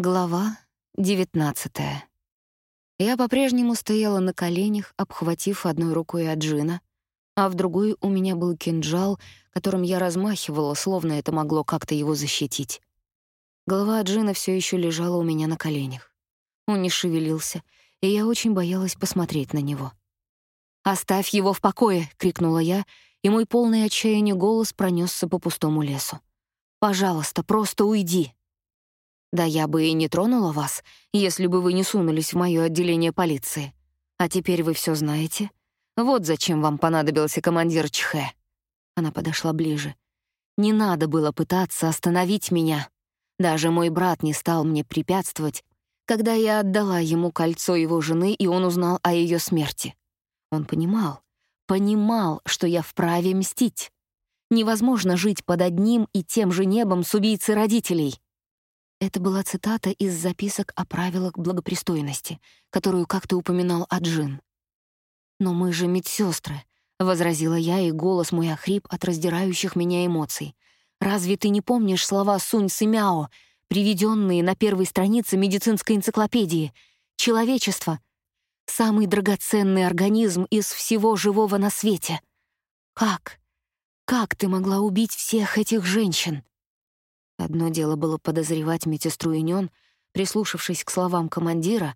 Глава 19. Я по-прежнему стояла на коленях, обхватив одной рукой Аджина, а в другой у меня был кинжал, которым я размахивала, словно это могло как-то его защитить. Голова Аджина все еще лежала у меня на коленях. Он не шевелился, и я очень боялась посмотреть на него. «Оставь его в покое!» — крикнула я, и мой полный отчаяния голос пронесся по пустому лесу. «Пожалуйста, просто уйди!» Да я бы и не тронула вас, если бы вы не сунулись в моё отделение полиции. А теперь вы всё знаете. Вот зачем вам понадобился командир Чхэ. Она подошла ближе. Не надо было пытаться остановить меня. Даже мой брат не стал мне препятствовать, когда я отдала ему кольцо его жены, и он узнал о её смерти. Он понимал, понимал, что я вправе мстить. Невозможно жить под одним и тем же небом с убийцей родителей. Это была цитата из записок о правилах благопристойности, которую как-то упоминал Аджин. «Но мы же медсестры, возразила я, и голос мой охрип от раздирающих меня эмоций. «Разве ты не помнишь слова Сунь Сымяо, приведенные на первой странице медицинской энциклопедии? Человечество — самый драгоценный организм из всего живого на свете. Как? Как ты могла убить всех этих женщин?» Одно дело было подозревать медсестру Инён, прислушавшись к словам командира,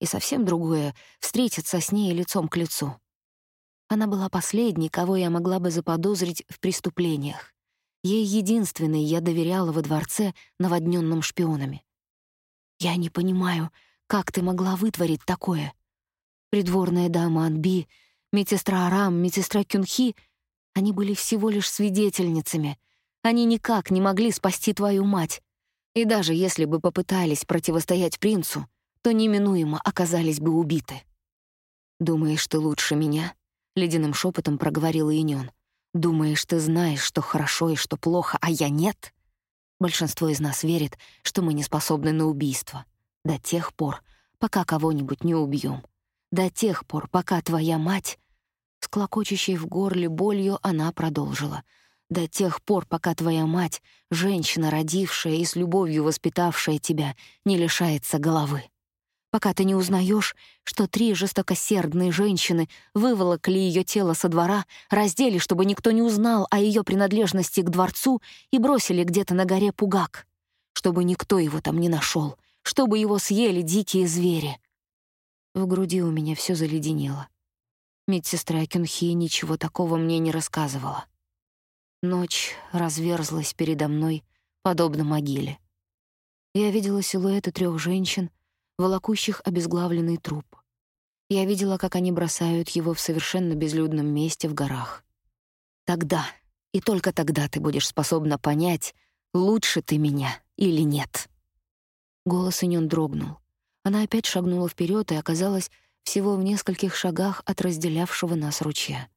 и совсем другое — встретиться с ней лицом к лицу. Она была последней, кого я могла бы заподозрить в преступлениях. Ей единственной я доверяла во дворце, наводненном шпионами. «Я не понимаю, как ты могла вытворить такое?» Придворная дама Анби, медсестра Арам, медсестра Кюнхи — они были всего лишь свидетельницами — они никак не могли спасти твою мать. И даже если бы попытались противостоять принцу, то неминуемо оказались бы убиты. «Думаешь, ты лучше меня?» — ледяным шепотом проговорила Инён. «Думаешь, ты знаешь, что хорошо и что плохо, а я нет?» Большинство из нас верит, что мы не способны на убийство. До тех пор, пока кого-нибудь не убьем. До тех пор, пока твоя мать... С клокочущей в горле болью она продолжила — до тех пор, пока твоя мать, женщина, родившая и с любовью воспитавшая тебя, не лишается головы. Пока ты не узнаешь, что три жестокосердные женщины выволокли ее тело со двора, раздели, чтобы никто не узнал о ее принадлежности к дворцу и бросили где-то на горе Пугак, чтобы никто его там не нашел, чтобы его съели дикие звери. В груди у меня все заледенело. Медсестра Кюнхи ничего такого мне не рассказывала. Ночь разверзлась передо мной, подобно могиле. Я видела силуэты трех женщин, волокущих обезглавленный труп. Я видела, как они бросают его в совершенно безлюдном месте в горах. Тогда, и только тогда ты будешь способна понять, лучше ты меня или нет. Голос Инён дрогнул. Она опять шагнула вперед и оказалась всего в нескольких шагах от разделявшего нас ручья.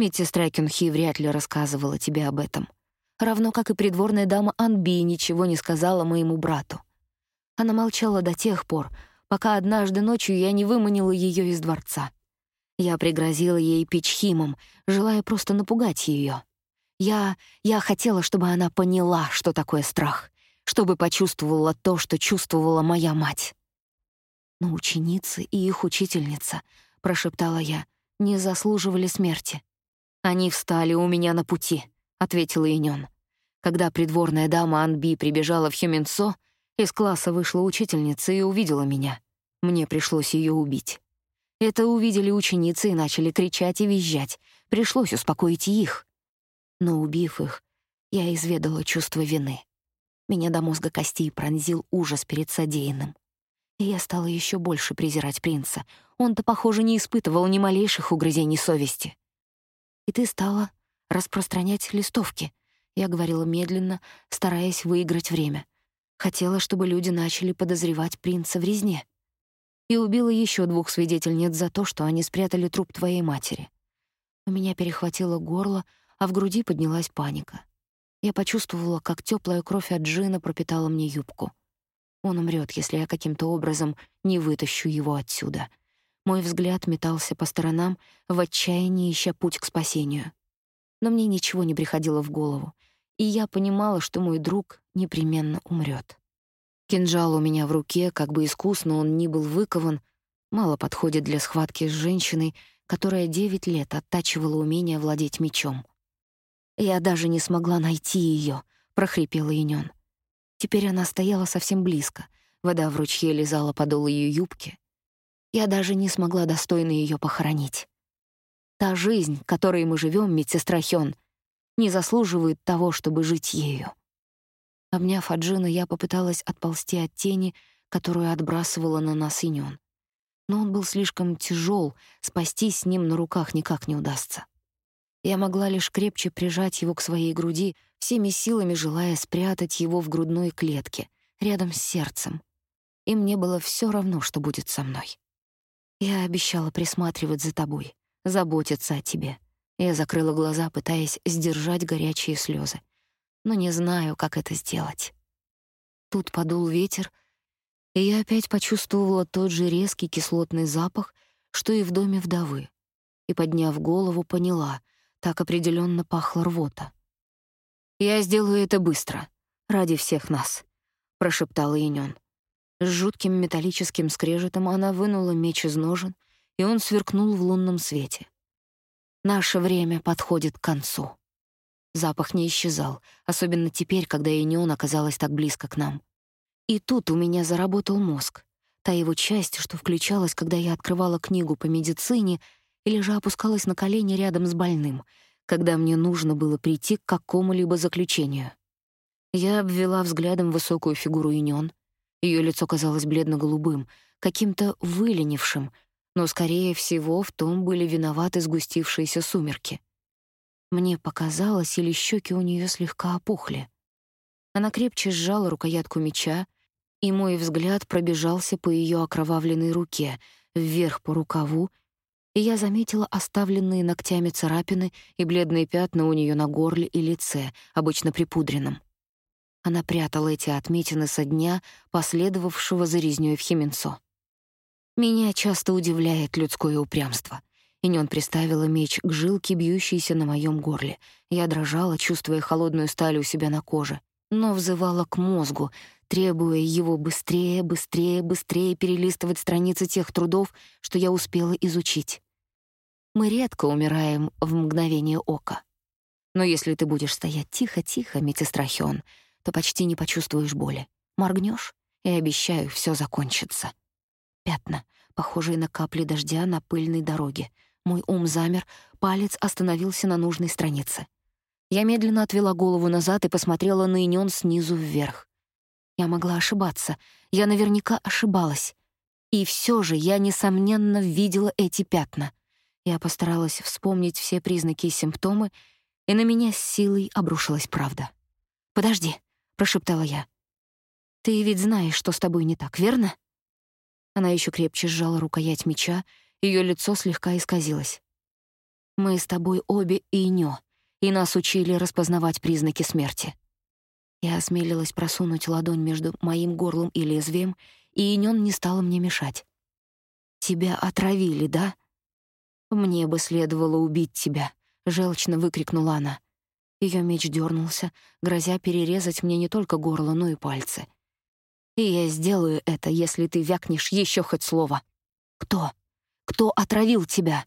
Медсестра Кюнхи вряд ли рассказывала тебе об этом. Равно как и придворная дама Анби ничего не сказала моему брату. Она молчала до тех пор, пока однажды ночью я не выманила ее из дворца. Я пригрозила ей печхимом, желая просто напугать ее. Я... я хотела, чтобы она поняла, что такое страх, чтобы почувствовала то, что чувствовала моя мать. «Но ученицы и их учительница», — прошептала я, — «не заслуживали смерти. «Они встали у меня на пути», — ответила Инён. Когда придворная дама Анби прибежала в Хюминцо, из класса вышла учительница и увидела меня. Мне пришлось её убить. Это увидели ученицы и начали кричать и визжать. Пришлось успокоить их. Но убив их, я изведала чувство вины. Меня до мозга костей пронзил ужас перед содеянным. И я стала ещё больше презирать принца. Он-то, похоже, не испытывал ни малейших угрызений совести. И ты стала распространять листовки. Я говорила медленно, стараясь выиграть время. Хотела, чтобы люди начали подозревать принца в резне. И убила еще двух свидетельниц за то, что они спрятали труп твоей матери. У меня перехватило горло, а в груди поднялась паника. Я почувствовала, как теплая кровь от Джина пропитала мне юбку. Он умрет, если я каким-то образом не вытащу его отсюда. Мой взгляд метался по сторонам, в отчаянии ища путь к спасению. Но мне ничего не приходило в голову, и я понимала, что мой друг непременно умрет. Кинжал у меня в руке, как бы искусно он ни был выкован, мало подходит для схватки с женщиной, которая девять лет оттачивала умение владеть мечом. «Я даже не смогла найти ее, прохрипела Инён. Теперь она стояла совсем близко. Вода в ручье лизала подол ее юбки. Я даже не смогла достойно ее похоронить. Та жизнь, которой мы живем, медсестра Хён, не заслуживает того, чтобы жить ею. Обняв Аджина, я попыталась отползти от тени, которую отбрасывала на нас Инён. Но он был слишком тяжел, спастись с ним на руках никак не удастся. Я могла лишь крепче прижать его к своей груди, всеми силами желая спрятать его в грудной клетке, рядом с сердцем. И мне было все равно, что будет со мной. Я обещала присматривать за тобой, заботиться о тебе. Я закрыла глаза, пытаясь сдержать горячие слезы, но не знаю, как это сделать. Тут подул ветер, и я опять почувствовала тот же резкий кислотный запах, что и в доме вдовы. И подняв голову, поняла, так определенно пахло рвота. «Я сделаю это быстро, ради всех нас», — прошептала Инён. С жутким металлическим скрежетом она вынула меч из ножен, и он сверкнул в лунном свете. Наше время подходит к концу. Запах не исчезал, особенно теперь, когда Инён оказалась так близко к нам. И тут у меня заработал мозг. Та его часть, что включалась, когда я открывала книгу по медицине или же опускалась на колени рядом с больным — когда мне нужно было прийти к какому-либо заключению. Я обвела взглядом высокую фигуру Инён. Её лицо казалось бледно-голубым, каким-то выленившим, но, скорее всего, в том были виноваты сгустившиеся сумерки. Мне показалось, или щеки у неё слегка опухли. Она крепче сжала рукоятку меча, и мой взгляд пробежался по её окровавленной руке, вверх по рукаву и я заметила оставленные ногтями царапины и бледные пятна у нее на горле и лице, обычно припудренном. Она прятала эти отметины со дня, последовавшего за резнёй в Хименцо. Меня часто удивляет людское упрямство. И он приставила меч к жилке, бьющейся на моем горле. Я дрожала, чувствуя холодную сталь у себя на коже, но взывала к мозгу, требуя его быстрее, быстрее, быстрее перелистывать страницы тех трудов, что я успела изучить. Мы редко умираем в мгновение ока. Но если ты будешь стоять тихо-тихо, Метистрахион, то почти не почувствуешь боли. Моргнешь, и обещаю, все закончится. Пятна, похожие на капли дождя на пыльной дороге. Мой ум замер, палец остановился на нужной странице. Я медленно отвела голову назад и посмотрела на Инён снизу вверх. Я могла ошибаться. Я наверняка ошибалась. И все же я, несомненно, видела эти пятна. Я постаралась вспомнить все признаки и симптомы, и на меня с силой обрушилась правда. «Подожди», — прошептала я. «Ты ведь знаешь, что с тобой не так, верно?» Она еще крепче сжала рукоять меча, ее лицо слегка исказилось. «Мы с тобой обе инё, и нас учили распознавать признаки смерти. Я осмелилась просунуть ладонь между моим горлом и лезвием, и Инён не стала мне мешать. «Тебя отравили, да?» «Мне бы следовало убить тебя», — желчно выкрикнула она. Ее меч дернулся, грозя перерезать мне не только горло, но и пальцы. «И я сделаю это, если ты вякнешь еще хоть слово. Кто? Кто отравил тебя?»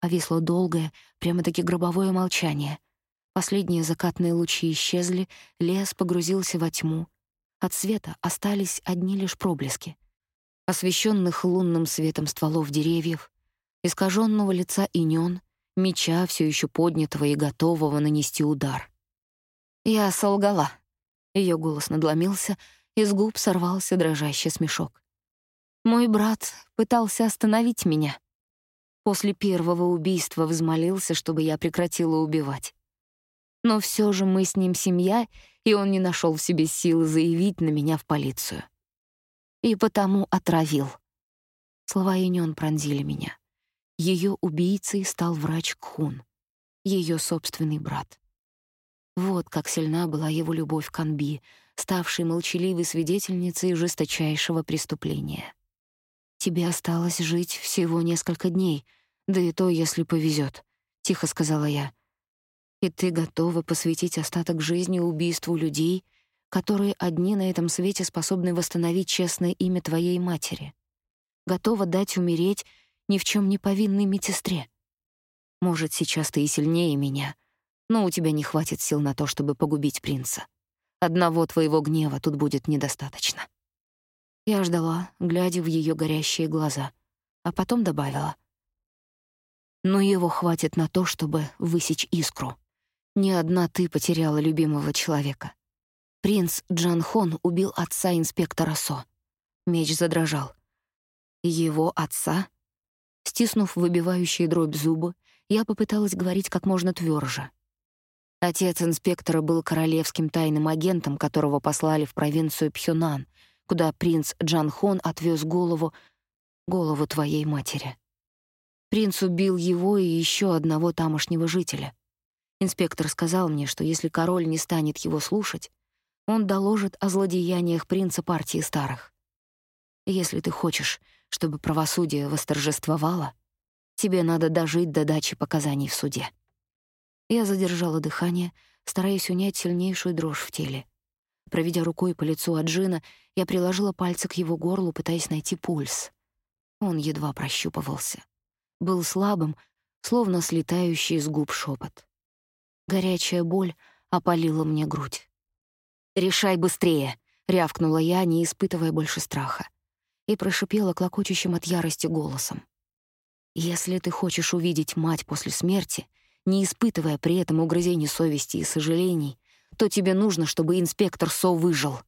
Повисло долгое, прямо-таки гробовое молчание — Последние закатные лучи исчезли, лес погрузился во тьму. От света остались одни лишь проблески. Освещенных лунным светом стволов деревьев, искаженного лица инён, меча, все еще поднятого и готового нанести удар. «Я солгала». Ее голос надломился, из губ сорвался дрожащий смешок. «Мой брат пытался остановить меня. После первого убийства взмолился, чтобы я прекратила убивать. Но все же мы с ним семья, и он не нашел в себе силы заявить на меня в полицию. И потому отравил. Слова Юнён пронзили меня. Ее убийцей стал врач Кхун, ее собственный брат. Вот как сильна была его любовь к Анби, ставшей молчаливой свидетельницей жесточайшего преступления. «Тебе осталось жить всего несколько дней, да и то, если повезет, тихо сказала я. И ты готова посвятить остаток жизни убийству людей, которые одни на этом свете способны восстановить честное имя твоей матери. Готова дать умереть ни в чем не повинной медсестре. Может, сейчас ты и сильнее меня, но у тебя не хватит сил на то, чтобы погубить принца. Одного твоего гнева тут будет недостаточно. Я ждала, глядя в ее горящие глаза, а потом добавила: "Но его хватит на то, чтобы высечь искру. Не одна ты потеряла любимого человека. Принц Джан Хон убил отца инспектора Со. Меч задрожал. Его отца? Стиснув выбивающие дробь зубы, я попыталась говорить как можно тверже. Отец инспектора был королевским тайным агентом, которого послали в провинцию Пхёнан, куда принц Джан Хон отвез голову голову твоей матери. Принц убил его и еще одного тамошнего жителя. Инспектор сказал мне, что если король не станет его слушать, он доложит о злодеяниях принца партии старых. Если ты хочешь, чтобы правосудие восторжествовало, тебе надо дожить до дачи показаний в суде. Я задержала дыхание, стараясь унять сильнейшую дрожь в теле. Проведя рукой по лицу Аджина, я приложила пальцы к его горлу, пытаясь найти пульс. Он едва прощупывался. Был слабым, словно слетающий с губ шепот. Горячая боль опалила мне грудь. «Решай быстрее!» — рявкнула я, не испытывая больше страха. И прошипела клокочущим от ярости голосом. «Если ты хочешь увидеть мать после смерти, не испытывая при этом угрызений совести и сожалений, то тебе нужно, чтобы инспектор Со выжил.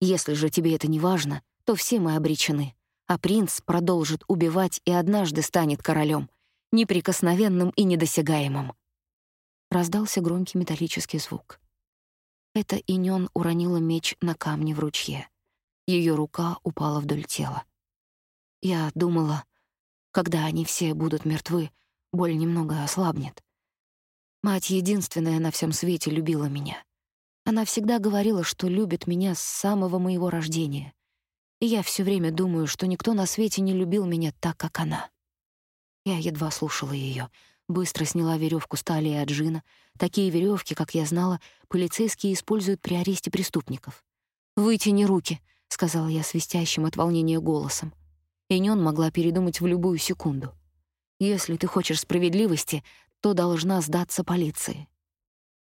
Если же тебе это не важно, то все мы обречены, а принц продолжит убивать и однажды станет королем, неприкосновенным и недосягаемым. Раздался громкий металлический звук. Это Инён уронила меч на камни в ручье. Ее рука упала вдоль тела. Я думала, когда они все будут мертвы, боль немного ослабнет. Мать единственная на всем свете любила меня. Она всегда говорила, что любит меня с самого моего рождения. И я все время думаю, что никто на свете не любил меня так, как она. Я едва слушала ее, быстро сняла веревку с талии от Джина. Такие веревки, как я знала, полицейские используют при аресте преступников. «Вытяни руки», — сказала я свистящим от волнения голосом. Инён могла передумать в любую секунду. «Если ты хочешь справедливости, то должна сдаться полиции».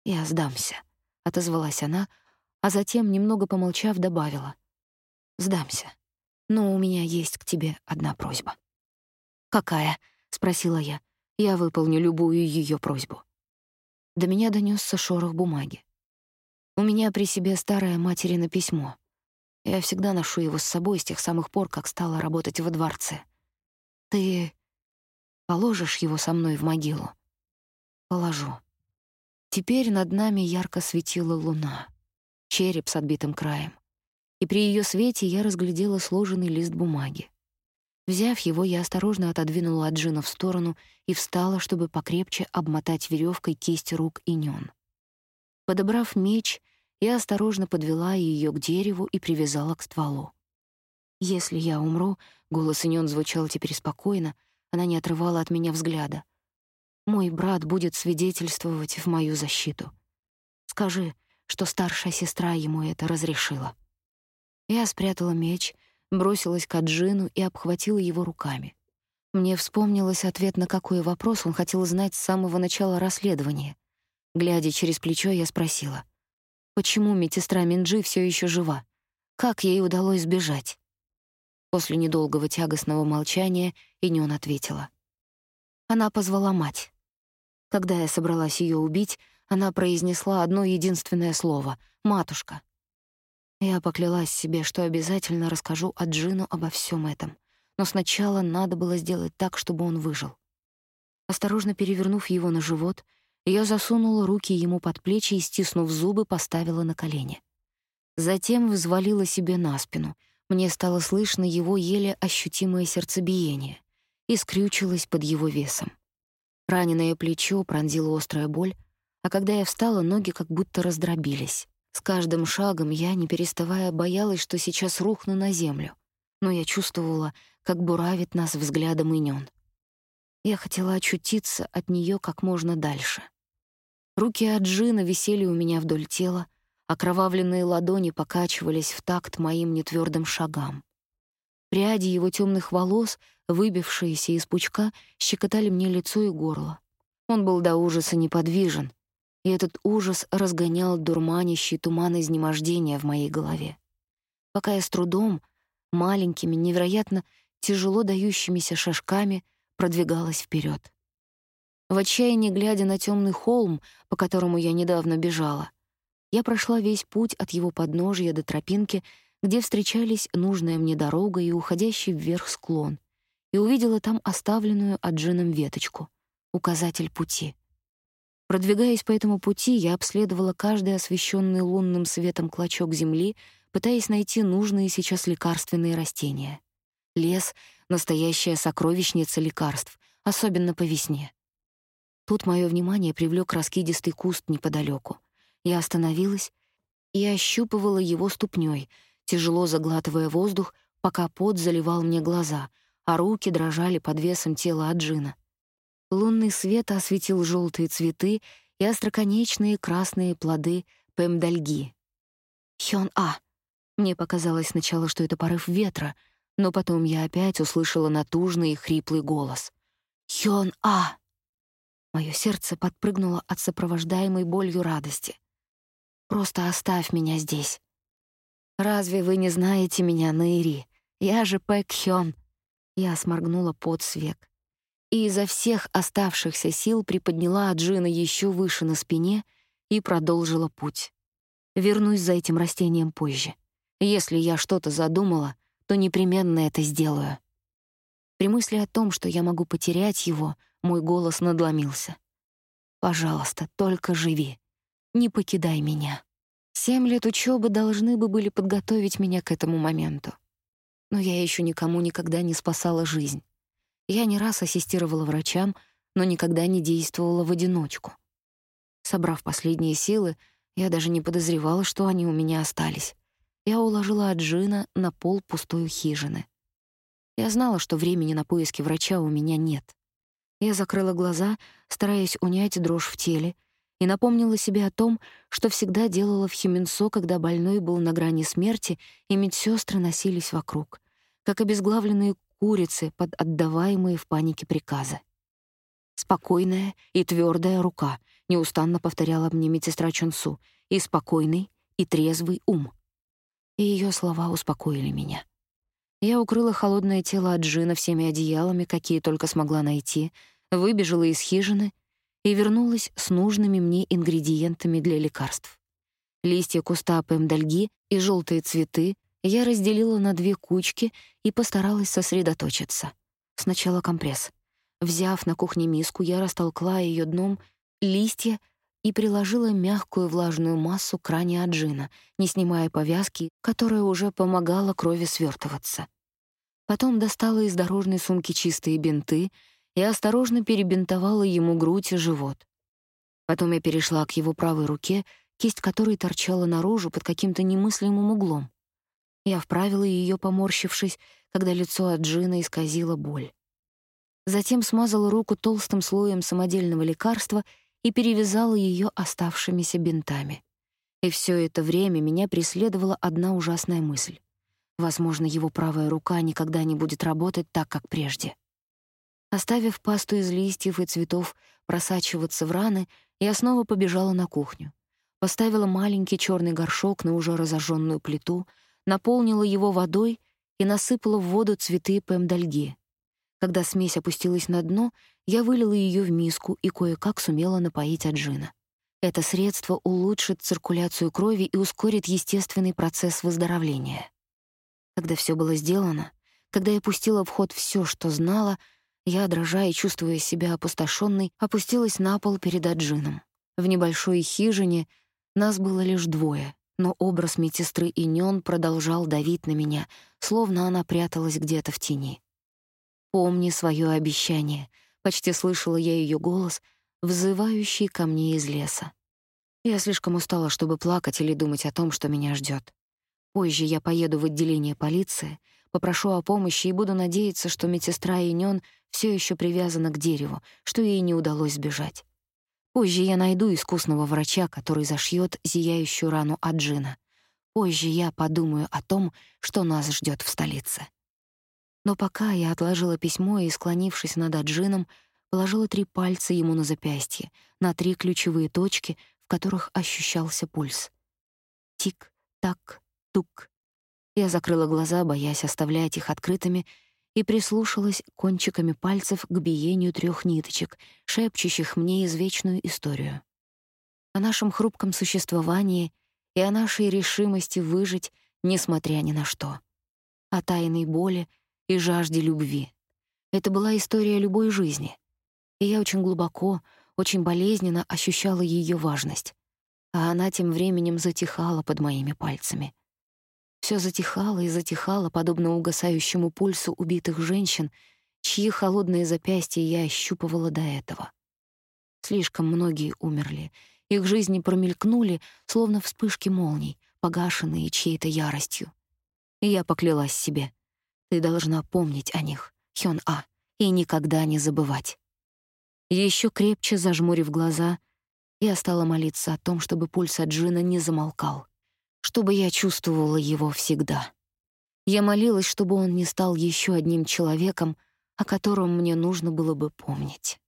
«Я сдамся», отозвалась она, а затем, немного помолчав, добавила: "Сдамся. Но у меня есть к тебе одна просьба". "Какая?" спросила я. "Я выполню любую ее просьбу". До меня донесся шорох бумаги. У меня при себе старое материно письмо. Я всегда ношу его с собой с тех самых пор, как стала работать во дворце. Ты положишь его со мной в могилу? Положу. Теперь над нами ярко светила луна, череп с отбитым краем. И при ее свете я разглядела сложенный лист бумаги. Взяв его, я осторожно отодвинула Аджина в сторону и встала, чтобы покрепче обмотать веревкой кисть рук и нён. Подобрав меч, я осторожно подвела ее к дереву и привязала к стволу. Если я умру, голос Инён звучал теперь спокойно, она не отрывала от меня взгляда — мой брат будет свидетельствовать в мою защиту. Скажи, что старшая сестра ему это разрешила. Я спрятала меч, бросилась к Аджину и обхватила его руками. Мне вспомнилось ответ на какой вопрос он хотел знать с самого начала расследования. Глядя через плечо, я спросила: "Почему медсестра Минджи все еще жива? Как ей удалось сбежать?" После недолгого тягостного молчания Инён ответила: "Она позвала мать. Когда я собралась ее убить, она произнесла одно единственное слово — «матушка». Я поклялась себе, что обязательно расскажу Аджину обо всем этом, но сначала надо было сделать так, чтобы он выжил. Осторожно перевернув его на живот, я засунула руки ему под плечи и, стиснув зубы, поставила на колени. Затем взвалила себе на спину. Мне стало слышно его еле ощутимое сердцебиение и скрючилась под его весом. Раненое плечо пронзила острая боль, а когда я встала, ноги как будто раздробились. С каждым шагом я, не переставая, боялась, что сейчас рухну на землю. Но я чувствовала, как буравит нас взглядом Инён. Я хотела очутиться от неё как можно дальше. Руки Аджина висели у меня вдоль тела, Окровавленные ладони покачивались в такт моим нетвёрдым шагам. Пряди его темных волос, выбившиеся из пучка, щекотали мне лицо и горло. Он был до ужаса неподвижен, и этот ужас разгонял дурманящий туман изнемождения в моей голове. Пока я с трудом, маленькими, невероятно тяжело дающимися шажками продвигалась вперед. В отчаянии, глядя на темный холм, по которому я недавно бежала, я прошла весь путь от его подножья до тропинки, где встречались нужная мне дорога и уходящий вверх склон, и увидела там оставленную Аджином веточку — указатель пути. Продвигаясь по этому пути, я обследовала каждый освещенный лунным светом клочок земли, пытаясь найти нужные сейчас лекарственные растения. Лес — настоящая сокровищница лекарств, особенно по весне. Тут мое внимание привлек раскидистый куст неподалеку. Я остановилась и ощупывала его ступней, тяжело заглатывая воздух, пока пот заливал мне глаза, а руки дрожали под весом тела Аджина. Лунный свет осветил желтые цветы и остроконечные красные плоды пемдальги. Хён-А. Мне показалось сначала, что это порыв ветра, но потом я опять услышала натужный и хриплый голос. «Хён-А!» Моё сердце подпрыгнуло от сопровождаемой болью радости. «Просто оставь меня здесь. Разве вы не знаете меня, Наири? Я же Пэк Хён». Я сморгнула под свек. И изо всех оставшихся сил приподняла Аджина ещё выше на спине и продолжила путь. Вернусь за этим растением позже. Если я что-то задумала, то непременно это сделаю. При мысли о том, что я могу потерять его, мой голос надломился. «Пожалуйста, только живи. Не покидай меня». Семь лет учебы должны бы были подготовить меня к этому моменту. Но я еще никому никогда не спасала жизнь. Я не раз ассистировала врачам, но никогда не действовала в одиночку. Собрав последние силы, я даже не подозревала, что они у меня остались. Я уложила Аджина на пол пустой хижины. Я знала, что времени на поиски врача у меня нет. Я закрыла глаза, стараясь унять дрожь в теле, и напомнила себе о том, что всегда делала в Хименсо, когда больной был на грани смерти, и медсестры носились вокруг, как обезглавленные курицы под отдаваемые в панике приказы. «Спокойная и твердая рука», — неустанно повторяла мне медсестра Чунсу, «и спокойный и трезвый ум». И ее слова успокоили меня. Я укрыла холодное тело от Джина всеми одеялами, какие только смогла найти, выбежала из хижины — и вернулась с нужными мне ингредиентами для лекарств. Листья куста пемдальги и желтые цветы я разделила на две кучки и постаралась сосредоточиться. Сначала компресс. Взяв на кухне миску, я растолкла ее дном листья и приложила мягкую влажную массу к ране аджина, не снимая повязки, которая уже помогала крови свертываться. Потом достала из дорожной сумки чистые бинты — и осторожно перебинтовала ему грудь и живот. Потом я перешла к его правой руке, кисть которой торчала наружу под каким-то немыслимым углом. Я вправила ее, поморщившись, когда лицо от Джина исказило боль. Затем смазала руку толстым слоем самодельного лекарства и перевязала ее оставшимися бинтами. И все это время меня преследовала одна ужасная мысль. Возможно, его правая рука никогда не будет работать так, как прежде. Оставив пасту из листьев и цветов просачиваться в раны, я снова побежала на кухню. Поставила маленький черный горшок на уже разожженную плиту, наполнила его водой и насыпала в воду цветы пемдальги. Когда смесь опустилась на дно, я вылила ее в миску и кое-как сумела напоить Аджина. Это средство улучшит циркуляцию крови и ускорит естественный процесс выздоровления. Когда все было сделано, когда я пустила в ход все, что знала — я, дрожа и чувствуя себя опустошенной, опустилась на пол перед Аджином. В небольшой хижине нас было лишь двое, но образ медсестры Инён продолжал давить на меня, словно она пряталась где-то в тени. «Помни свое обещание», — почти слышала я ее голос, взывающий ко мне из леса. Я слишком устала, чтобы плакать или думать о том, что меня ждет. Позже я поеду в отделение полиции, попрошу о помощи и буду надеяться, что медсестра Инён все еще привязана к дереву, что ей не удалось сбежать. Позже я найду искусного врача, который зашьет зияющую рану от Джина. Позже я подумаю о том, что нас ждет в столице. Но пока я отложила письмо и, склонившись над Аджином, положила три пальца ему на запястье, на три ключевые точки, в которых ощущался пульс. Тик-так, тук. Я закрыла глаза, боясь оставлять их открытыми, и прислушалась кончиками пальцев к биению трех ниточек, шепчущих мне извечную историю. О нашем хрупком существовании и о нашей решимости выжить, несмотря ни на что. О тайной боли и жажде любви. Это была история любой жизни. И я очень глубоко, очень болезненно ощущала ее важность. А она тем временем затихала под моими пальцами — все затихало и затихало, подобно угасающему пульсу убитых женщин, чьи холодные запястья я ощупывала до этого. Слишком многие умерли. Их жизни промелькнули, словно вспышки молний, погашенные чьей-то яростью. И я поклялась себе. Ты должна помнить о них, Хён-А, и никогда не забывать. Еще крепче зажмурив глаза, я стала молиться о том, чтобы пульс от Джина не замолкал чтобы я чувствовала его всегда. Я молилась, чтобы он не стал еще одним человеком, о котором мне нужно было бы помнить.